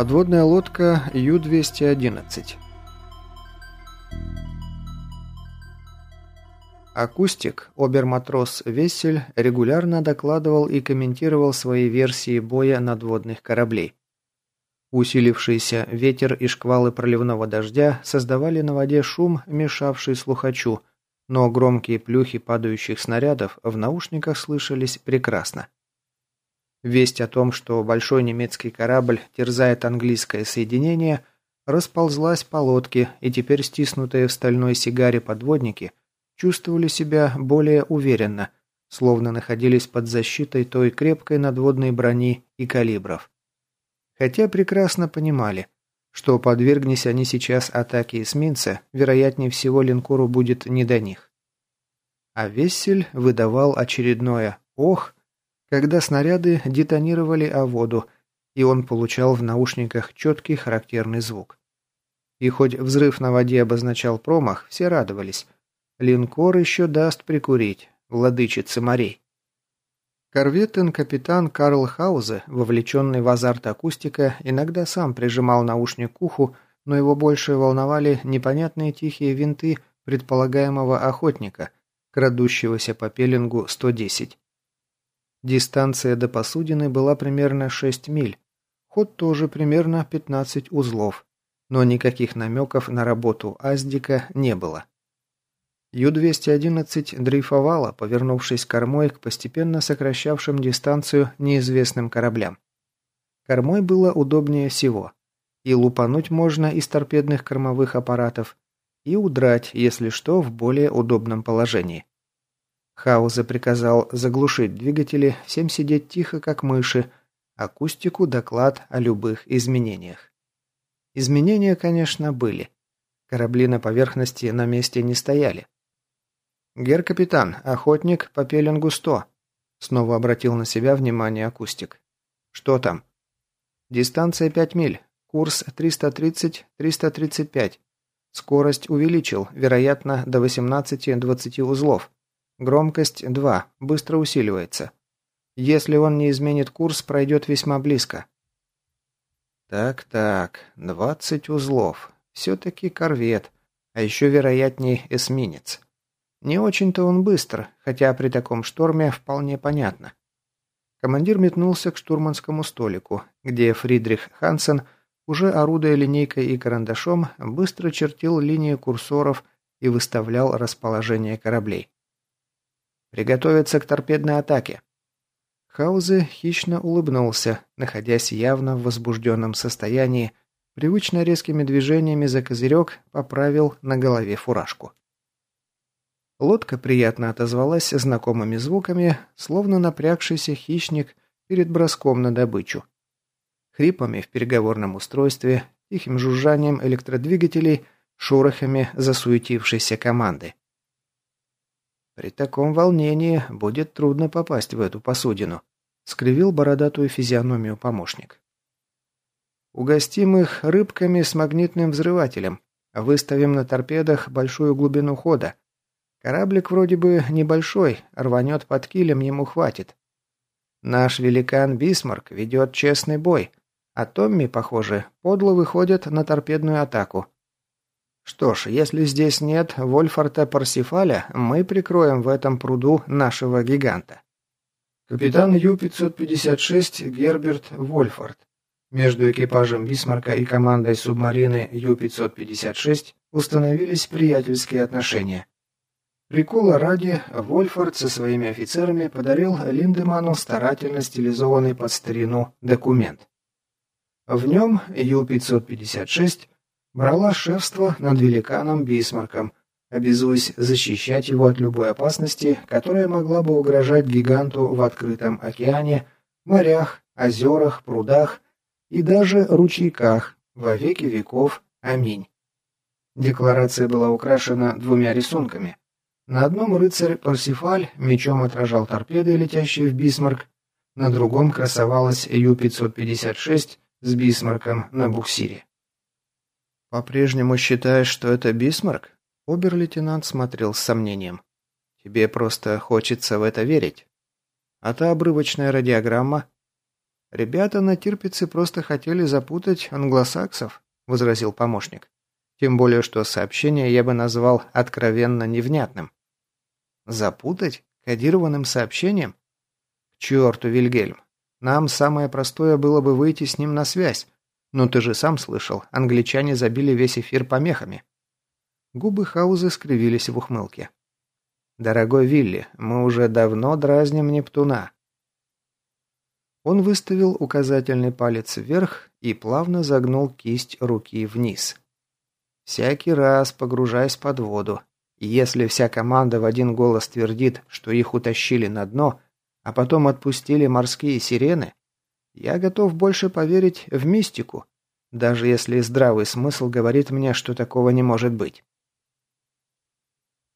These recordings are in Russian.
Подводная лодка Ю-211 Акустик, оберматрос Вессель, регулярно докладывал и комментировал свои версии боя надводных кораблей. Усилившийся ветер и шквалы проливного дождя создавали на воде шум, мешавший слухачу, но громкие плюхи падающих снарядов в наушниках слышались прекрасно. Весть о том, что большой немецкий корабль терзает английское соединение, расползлась по лодке, и теперь стиснутые в стальной сигаре подводники чувствовали себя более уверенно, словно находились под защитой той крепкой надводной брони и калибров. Хотя прекрасно понимали, что подвергнись они сейчас атаке эсминца, вероятнее всего линкору будет не до них. А Вессель выдавал очередное «ох», когда снаряды детонировали о воду, и он получал в наушниках четкий характерный звук. И хоть взрыв на воде обозначал промах, все радовались. Линкор еще даст прикурить, владычица морей. Корветен-капитан Карл Хаузе, вовлеченный в азарт акустика, иногда сам прижимал наушник к уху, но его больше волновали непонятные тихие винты предполагаемого охотника, крадущегося по пеленгу 110. Дистанция до посудины была примерно 6 миль. Ход тоже примерно 15 узлов. Но никаких намеков на работу Аздика не было. Ю-211 дрейфовала, повернувшись кормой к постепенно сокращавшим дистанцию неизвестным кораблям. Кормой было удобнее всего. И лупануть можно из торпедных кормовых аппаратов, и удрать, если что, в более удобном положении. Хаузе приказал заглушить двигатели, всем сидеть тихо, как мыши, акустику доклад о любых изменениях. Изменения, конечно, были. Корабли на поверхности на месте не стояли. «Гер-капитан, охотник по пеленгу 100», снова обратил на себя внимание акустик. «Что там?» «Дистанция 5 миль, курс 330-335. Скорость увеличил, вероятно, до 18-20 узлов. Громкость 2. Быстро усиливается. Если он не изменит курс, пройдет весьма близко. Так-так, 20 узлов. Все-таки корвет. А еще вероятнее эсминец. Не очень-то он быстр, хотя при таком шторме вполне понятно. Командир метнулся к штурманскому столику, где Фридрих Хансен, уже орудуя линейкой и карандашом, быстро чертил линии курсоров и выставлял расположение кораблей. Приготовиться к торпедной атаке!» Хаузе хищно улыбнулся, находясь явно в возбужденном состоянии, привычно резкими движениями за козырек поправил на голове фуражку. Лодка приятно отозвалась знакомыми звуками, словно напрягшийся хищник перед броском на добычу. Хрипами в переговорном устройстве, тихим жужжанием электродвигателей, шорохами засуетившейся команды. При таком волнении будет трудно попасть в эту посудину», — скривил бородатую физиономию помощник. «Угостим их рыбками с магнитным взрывателем. Выставим на торпедах большую глубину хода. Кораблик вроде бы небольшой, рванет под килем, ему хватит. Наш великан Бисмарк ведет честный бой, а Томми, похоже, подло выходит на торпедную атаку. Что ж, если здесь нет Вольфарта Парсифаля, мы прикроем в этом пруду нашего гиганта. Капитан Ю-556 Герберт Вольфард. Между экипажем Бисмарка и командой субмарины Ю-556 установились приятельские отношения. Прикола ради, Вольфард со своими офицерами подарил Линдеману старательно стилизованный под старину документ. В нем Ю-556 брала шефство над великаном Бисмарком, обязуясь защищать его от любой опасности, которая могла бы угрожать гиганту в открытом океане, морях, озерах, прудах и даже ручейках во веки веков. Аминь. Декларация была украшена двумя рисунками. На одном рыцарь Парсифаль мечом отражал торпеды, летящие в Бисмарк, на другом красовалась Ю-556 с Бисмарком на буксире. «По-прежнему считаешь, что это Бисмарк?» Обер-лейтенант смотрел с сомнением. «Тебе просто хочется в это верить. А та обрывочная радиограмма?» «Ребята на Тирпице просто хотели запутать англосаксов», – возразил помощник. «Тем более, что сообщение я бы назвал откровенно невнятным». «Запутать? Кодированным сообщением?» «К черту, Вильгельм. Нам самое простое было бы выйти с ним на связь. Но ты же сам слышал, англичане забили весь эфир помехами». Губы Хауза скривились в ухмылке. «Дорогой Вилли, мы уже давно дразним Нептуна. Он выставил указательный палец вверх и плавно загнул кисть руки вниз. Всякий раз погружаясь под воду. если вся команда в один голос твердит, что их утащили на дно, а потом отпустили морские сирены, я готов больше поверить в мистику, даже если здравый смысл говорит мне, что такого не может быть.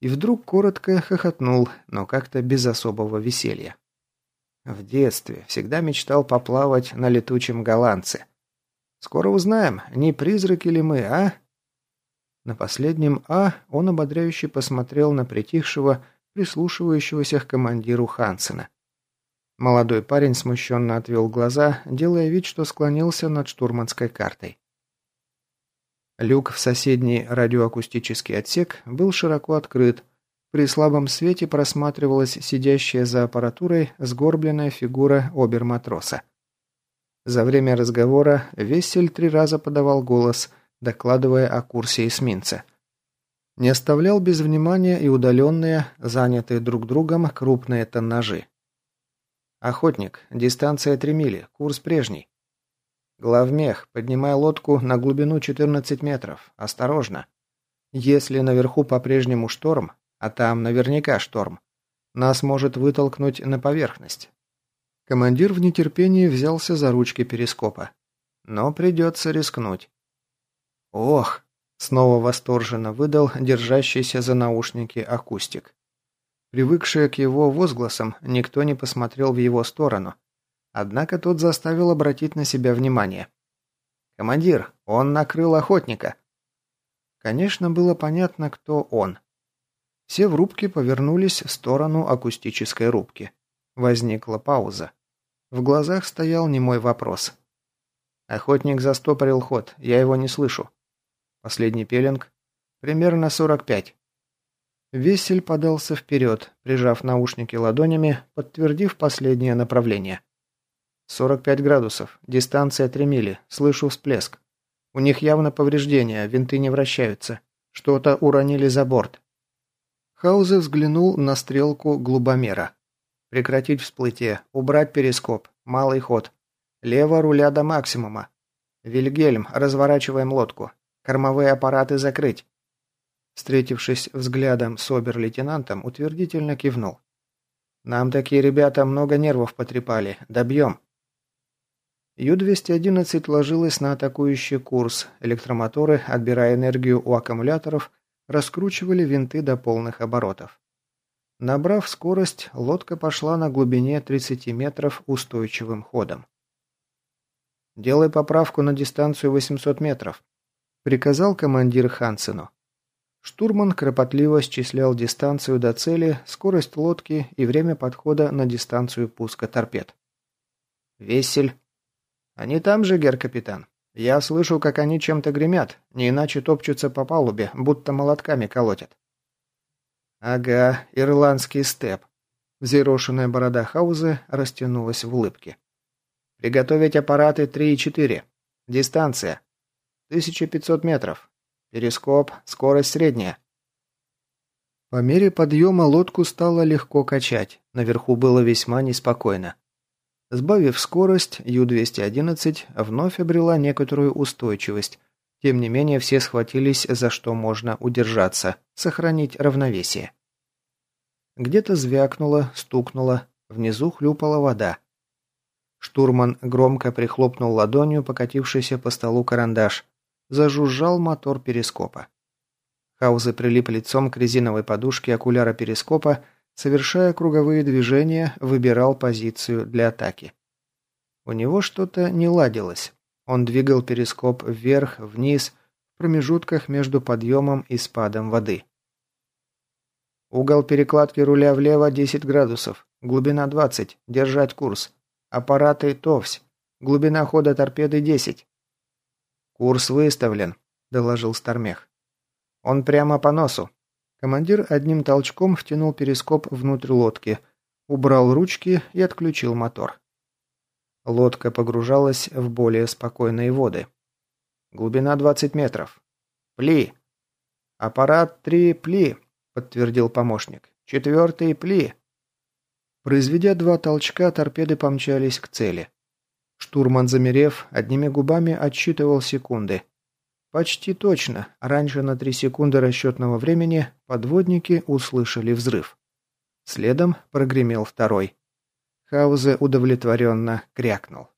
И вдруг коротко хохотнул, но как-то без особого веселья. В детстве всегда мечтал поплавать на летучем голландце. Скоро узнаем, не призраки ли мы, а? На последнем «а» он ободряюще посмотрел на притихшего, прислушивающегося к командиру Хансена. Молодой парень смущенно отвел глаза, делая вид, что склонился над штурманской картой. Люк в соседний радиоакустический отсек был широко открыт, при слабом свете просматривалась сидящая за аппаратурой сгорбленная фигура оберматроса. За время разговора Вессель три раза подавал голос, докладывая о курсе эсминца. Не оставлял без внимания и удаленные, занятые друг другом, крупные тоннажи. «Охотник, дистанция 3 мили, курс прежний». «Главмех, поднимай лодку на глубину 14 метров. Осторожно. Если наверху по-прежнему шторм, а там наверняка шторм. Нас может вытолкнуть на поверхность. Командир в нетерпении взялся за ручки перископа. Но придется рискнуть. Ох! Снова восторженно выдал держащийся за наушники акустик. Привыкший к его возгласам, никто не посмотрел в его сторону. Однако тот заставил обратить на себя внимание. «Командир, он накрыл охотника». Конечно, было понятно, кто он. Все в рубке повернулись в сторону акустической рубки. Возникла пауза. В глазах стоял немой вопрос. Охотник застопорил ход, я его не слышу. Последний пеленг. Примерно 45. Весель подался вперед, прижав наушники ладонями, подтвердив последнее направление. 45 градусов, дистанция 3 мили, слышу всплеск. У них явно повреждения, винты не вращаются. Что-то уронили за борт. Хаузе взглянул на стрелку глубомера. Прекратить всплытие, убрать перископ, малый ход. Лево руля до максимума. Вильгельм, разворачиваем лодку. Кормовые аппараты закрыть. Встретившись взглядом с обер-лейтенантом, утвердительно кивнул. «Нам такие ребята много нервов потрепали. Добьем». Ю-211 ложилась на атакующий курс. Электромоторы, отбирая энергию у аккумуляторов, раскручивали винты до полных оборотов. Набрав скорость, лодка пошла на глубине 30 метров устойчивым ходом. «Делай поправку на дистанцию 800 метров», — приказал командир Хансену. Штурман кропотливо счислял дистанцию до цели, скорость лодки и время подхода на дистанцию пуска торпед. «Весель». «Они там же, гер-капитан?» Я слышу, как они чем-то гремят, не иначе топчутся по палубе, будто молотками колотят. Ага, ирландский степ. Взъерошенная борода Хауза растянулась в улыбке. Приготовить аппараты 3 и 4. Дистанция. 1500 метров. Перископ, скорость средняя. По мере подъема лодку стало легко качать. Наверху было весьма неспокойно. Сбавив скорость, Ю-211 вновь обрела некоторую устойчивость. Тем не менее, все схватились за что можно удержаться, сохранить равновесие. Где-то звякнуло, стукнуло, внизу хлюпала вода. Штурман громко прихлопнул ладонью покатившийся по столу карандаш. Зажужжал мотор перископа. Хаузы прилип лицом к резиновой подушке окуляра перископа совершая круговые движения, выбирал позицию для атаки. У него что-то не ладилось. Он двигал перископ вверх, вниз, в промежутках между подъемом и спадом воды. Угол перекладки руля влево 10 градусов, глубина 20, держать курс. Аппараты ТОВСь. Глубина хода торпеды 10. «Курс выставлен», – доложил Стармех. «Он прямо по носу». Командир одним толчком втянул перископ внутрь лодки, убрал ручки и отключил мотор. Лодка погружалась в более спокойные воды. Глубина 20 метров. «Пли!» «Аппарат 3 пли», – подтвердил помощник. «Четвертый пли». Произведя два толчка, торпеды помчались к цели. Штурман, замерев, одними губами отсчитывал секунды. Почти точно, раньше на три секунды расчетного времени подводники услышали взрыв. Следом прогремел второй. Хаузе удовлетворенно крякнул.